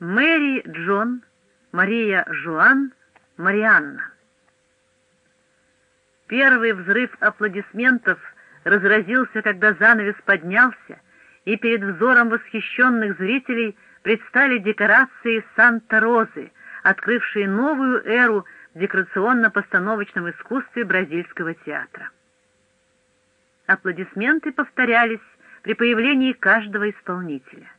Мэри Джон, Мария Жуан, Марианна. Первый взрыв аплодисментов разразился, когда занавес поднялся, и перед взором восхищенных зрителей предстали декорации Санта-Розы, открывшие новую эру в декорационно-постановочном искусстве бразильского театра. Аплодисменты повторялись при появлении каждого исполнителя.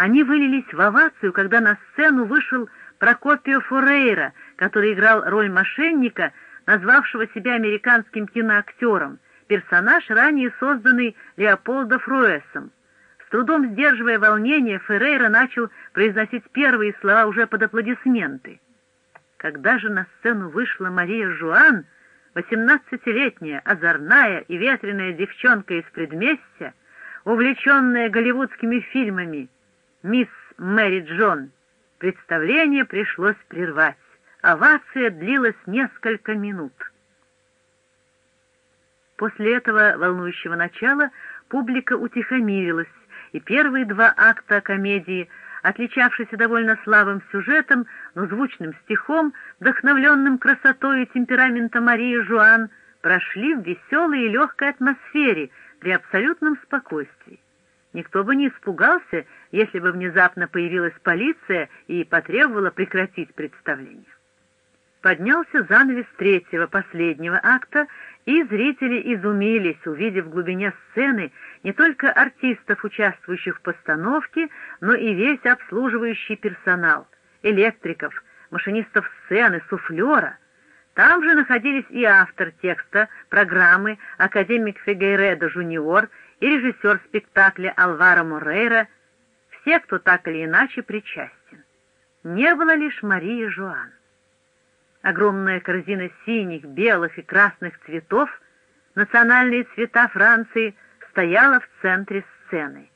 Они вылились в овацию, когда на сцену вышел Прокопио Форейра, который играл роль мошенника, назвавшего себя американским киноактером, персонаж, ранее созданный Леополдо Фруэсом. С трудом сдерживая волнение, Феррейра начал произносить первые слова уже под аплодисменты. Когда же на сцену вышла Мария Жуан, восемнадцатилетняя, озорная и ветреная девчонка из предместья, увлеченная голливудскими фильмами, мисс Мэри Джон. Представление пришлось прервать. Овация длилась несколько минут. После этого волнующего начала публика утихомирилась, и первые два акта комедии, отличавшиеся довольно слабым сюжетом, но звучным стихом, вдохновленным красотой и темпераментом Марии Жуан, прошли в веселой и легкой атмосфере при абсолютном спокойствии. Никто бы не испугался, если бы внезапно появилась полиция и потребовала прекратить представление. Поднялся занавес третьего, последнего акта, и зрители изумились, увидев в глубине сцены не только артистов, участвующих в постановке, но и весь обслуживающий персонал, электриков, машинистов сцены, суфлера. Там же находились и автор текста программы, академик Фигейредо Жуниор и режиссер спектакля Алваро Морейра, все, кто так или иначе причастен. Не было лишь Марии Жуан. Огромная корзина синих, белых и красных цветов, национальные цвета Франции, стояла в центре сцены.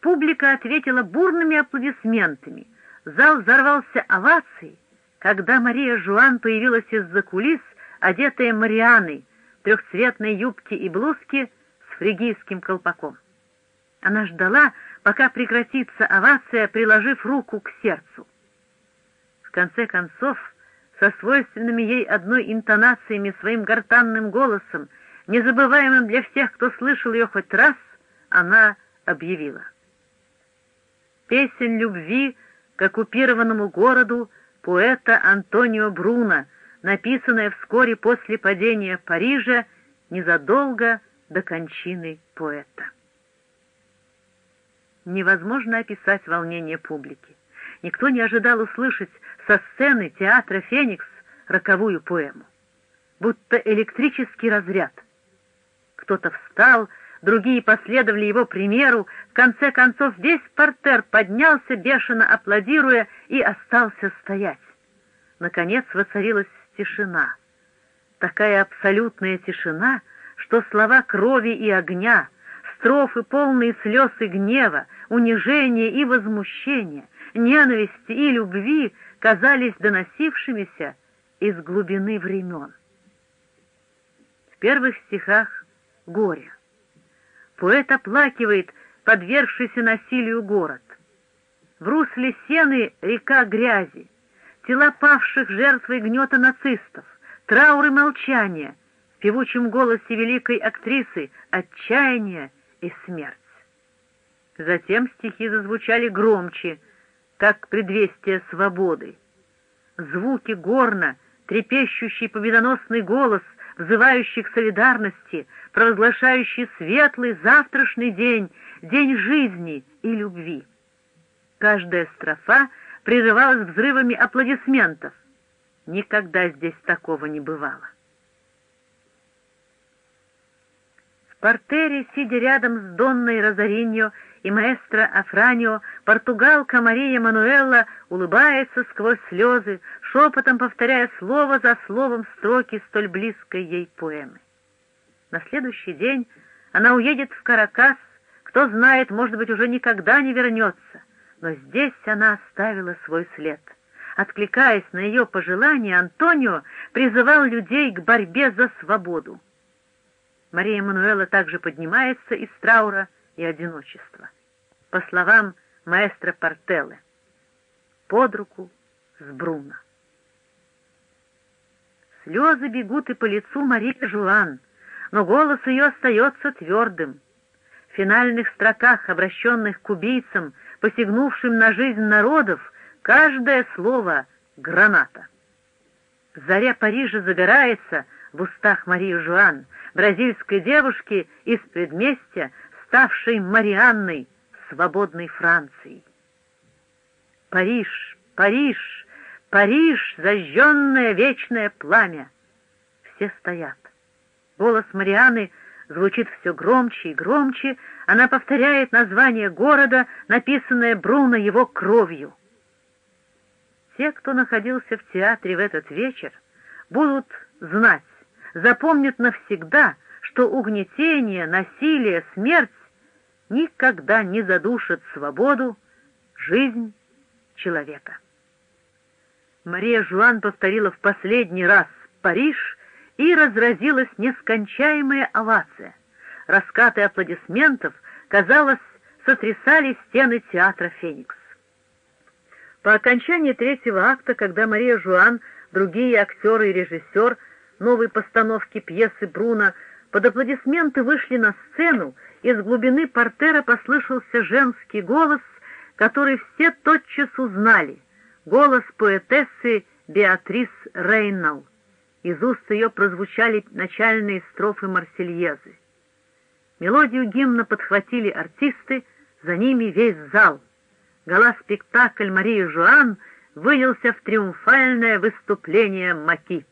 Публика ответила бурными аплодисментами, зал взорвался овацией, когда Мария Жуан появилась из-за кулис, одетая Марианой, трехцветной юбке и блузке с фригийским колпаком. Она ждала, пока прекратится овация, приложив руку к сердцу. В конце концов, со свойственными ей одной интонациями, своим гортанным голосом, незабываемым для всех, кто слышал ее хоть раз, она объявила. Песень любви к оккупированному городу поэта Антонио Бруно, написанная вскоре после падения Парижа, незадолго до кончины поэта. Невозможно описать волнение публики. Никто не ожидал услышать со сцены театра «Феникс» роковую поэму. Будто электрический разряд. Кто-то встал, другие последовали его примеру, в конце концов весь портер поднялся, бешено аплодируя, и остался стоять. Наконец воцарилась тишина. Такая абсолютная тишина, что слова крови и огня, строфы, полные слез и гнева, унижения и возмущения, ненависти и любви казались доносившимися из глубины времен. В первых стихах горе. Поэт оплакивает подвергшийся насилию город. В русле сены река грязи, тела павших жертвой гнета нацистов, траур и молчание, в певучем голосе великой актрисы отчаяние и смерть. Затем стихи зазвучали громче, как предвестие свободы. Звуки горна, трепещущий победоносный голос, взывающий к солидарности, провозглашающий светлый завтрашний день, день жизни и любви. Каждая строфа прерывалась взрывами аплодисментов. Никогда здесь такого не бывало. портере, сидя рядом с Донной Розариньо и маэстро Афранио, португалка Мария Мануэлла улыбается сквозь слезы, шепотом повторяя слово за словом строки столь близкой ей поэмы. На следующий день она уедет в Каракас, кто знает, может быть, уже никогда не вернется, но здесь она оставила свой след. Откликаясь на ее пожелания, Антонио призывал людей к борьбе за свободу. Мария Мануэла также поднимается из траура и одиночества. По словам маэстро Портеллы, под руку с Бруно. Слезы бегут и по лицу Марии Жуан, но голос ее остается твердым. В финальных строках, обращенных к убийцам, посягнувшим на жизнь народов, каждое слово — граната. Заря Парижа загорается в устах Марии Жуан, бразильской девушки из предместья, ставшей Марианной свободной Францией. Париж, Париж, Париж, зажженное вечное пламя. Все стоят. Голос Марианы звучит все громче и громче, она повторяет название города, написанное Бруно его кровью. Те, кто находился в театре в этот вечер, будут знать, запомнят навсегда, что угнетение, насилие, смерть никогда не задушат свободу, жизнь человека. Мария Жуан повторила в последний раз «Париж», и разразилась нескончаемая овация. Раскаты аплодисментов, казалось, сотрясали стены театра «Феникс». По окончании третьего акта, когда Мария Жуан, другие актеры и режиссер новой постановки пьесы Бруно под аплодисменты вышли на сцену, из глубины портера послышался женский голос, который все тотчас узнали, голос поэтессы Беатрис Рейнал. Из уст ее прозвучали начальные строфы Марсельезы. Мелодию гимна подхватили артисты, за ними весь зал. Гала-спектакль Марии Жуан вылился в триумфальное выступление Маки.